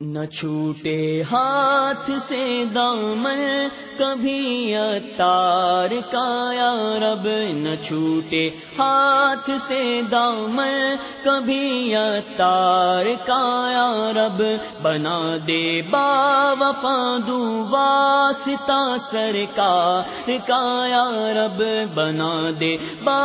نہ چھوٹے ہاتھ سے دامن، کبھی تار کا، یا رب، نہ چھوٹے ہاتھ سے دامن، کبھی تار کا، یا رب، بنا دے با وفا دو واسطہ سرکار کا، یا رب، بنا دے با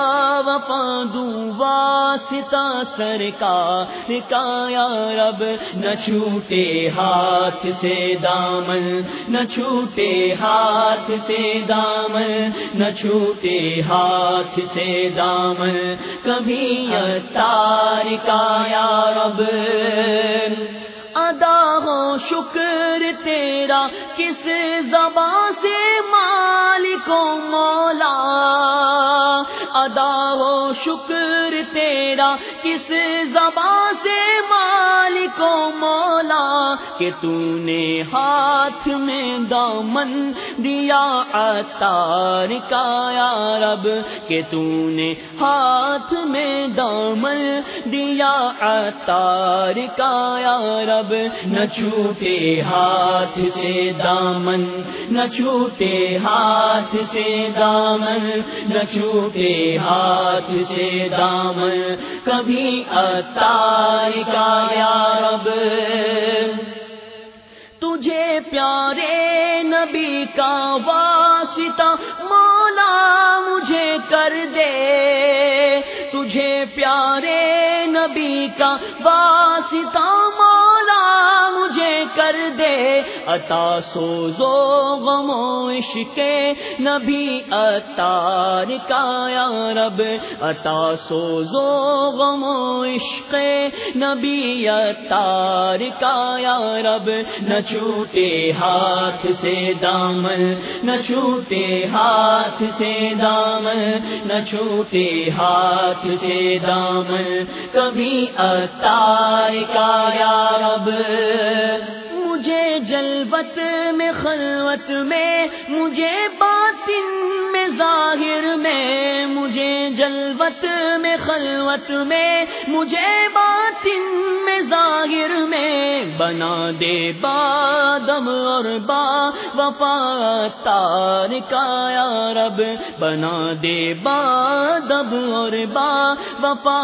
وفا دو واسطہ سرکار کا، یا رب، نہ چھوٹے ہاتھ سے دامن، نہ چھوٹے ہاتھ سے دامن، نہ چھوٹے ہاتھ سے دامن۔ کبھی تار کا یا رب، ادا ہو شکر تیرا، کس زبان سے مالک مولا؟ ادا ہو شکر تیرا، کس زبان سے مالک کو مولا کہ تو نے ہاتھ میں دامن دیا اتار کا یا رب کہ تو نے ہاتھ میں دامن دیا اتار کا یا رب نہ چھوٹے ہاتھ سے دامن، نہ چھوٹے ہاتھ سے دامن، نہ چھوٹے ہاتھ سے دامن، کبھی اتار کا یا رب تجھے پیارے نبی کا واسطہ مولا مجھے کر دے۔ تجھے پیارے نبی کا واسطہ کر دے۔ عطا سوزو غمو عشق نبی اتار کا یا رب۔ عطا سوزو غمو عشق نبی اتار کا یا رب۔ نہ چھوٹے ہاتھ سے دامن، نہ چھوٹے ہاتھ سے دامن۔ نہ چھوٹے ہاتھ سے دامن۔ کبھی اتار کا یا رب۔ مجھے جلبت میں، خلوت میں، مجھے باطن میں، ظاہر میں، مجھے جلبت میں، خلوت میں، مجھے باطن میں، ظاہر میں بنا دے بادم اور با وفا تار کا یا رب بنا دے بادب اور با وفا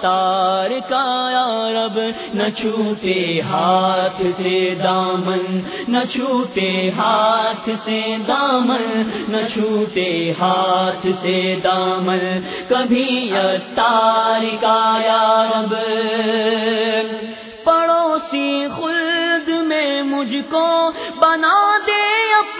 تار کا یا رب نہ چھوٹے ہاتھ سے دامن، نہ چھوٹے ہاتھ سے دامن، نہ چھوٹے ہاتھ سے دامن، کبھی تار کا یا رب۔ مجھ کو بنا دے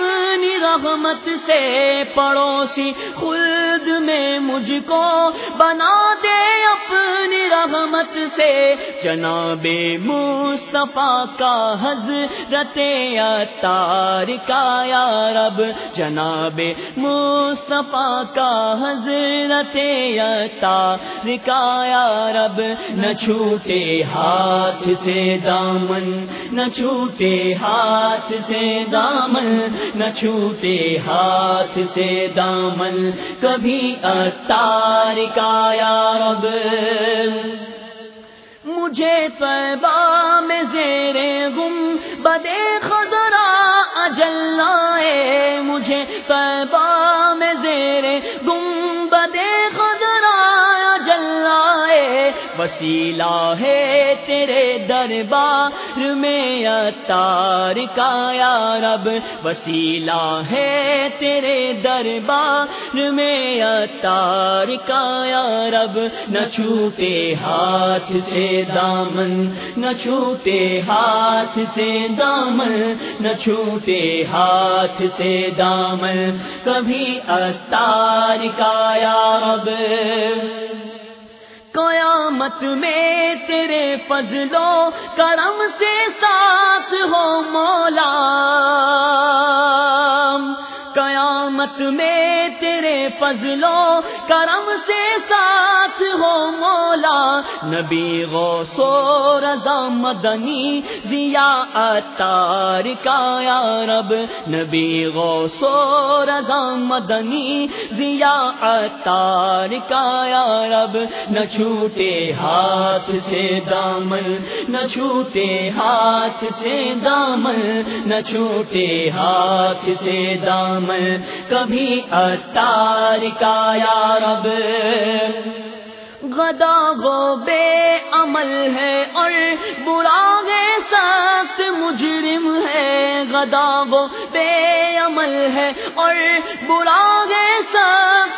اپنی رحمت سے پڑوسی خلد میں مجھ کو بنا دے اپنی رحمت سے۔ جناب مصطفیٰ کا حضرت اتار کا یا رب۔ جناب مصطفیٰ کا حضرت اتار کا یا رب۔ نہ چھوٹے ہاتھ سے دامن، نہ چھوٹے ہاتھ سے دامن۔ نہ چھوٹے ہاتھ سے دامن، کبھی اتار کا یا رب۔ مجھے طیبہ میں زیر گم، بدے وسیلہ ہے تیرے دربار میں اتار کا یا رب وسیلہ ہے تیرے دربار میں اتار کا یا رب نہ چھوٹے ہاتھ سے دامن، نہ چھوٹے ہاتھ سے دامن، نہ چھوٹے ہاتھ سے دامن، کبھی اتار کا یا رب قیامت میں تیرے فضلوں کرم سے ساتھ ہو مولا۔ قیامت میں تیرے فضلو کرم سے ساتھ ہو مولا۔ نبی غو سو رضا مدنی ضیا اتار کا یا رب۔ نبی غو سو رضا مدنی ضیا اتار کا یا رب۔ نہ چھوٹے ہاتھ سے دامن، نہ چھوٹے ہاتھ سے دامن۔ نہ چھوٹے ہاتھ سے دامن۔ کبھی اتار کا یا رب؟ غدا گو بے عمل ہے اور برا ہے سخت مجرم ہے۔ غدا وہ بے عمل ہے اور برا ہے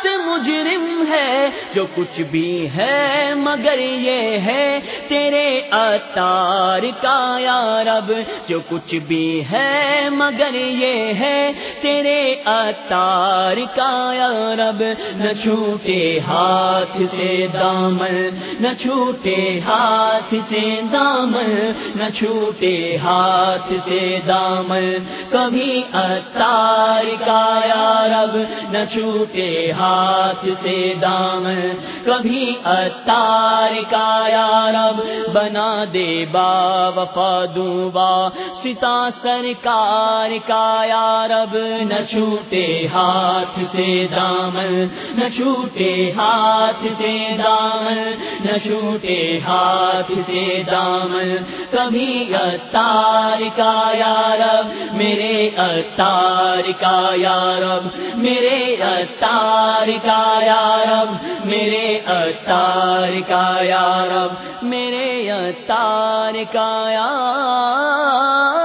سخت مجرم ہے، جو کچھ بھی ہے، مگر یہ ہے تیرے اتار کا یا رب۔ جو کچھ بھی ہے، مگر یہ ہے تیرے اتار کا یا رب۔ نہ چھوٹے ہاتھ سے دامن، نہ چھوٹے ہاتھ سے دامن۔ نہ چھوٹے ہاتھ سے دامن، کبھی اتار کا یا رب۔ نہ چھوٹے ہاتھ ہاتھ سے دامن کبھی اتار کا یا رب بنا دے با، وفا با۔ ستا سرکار کا یا رب، نہ چھوٹے ہاتھ سے دامن نہ چھوٹے ہاتھ سے دامن نہ چھوٹے ہاتھ سے دامن کبھی اتار کا یا رب، میرے اتار کا یا رب، میرے اتار اتار کا یارب میرے اتار کا یارب میرے اتار کا یار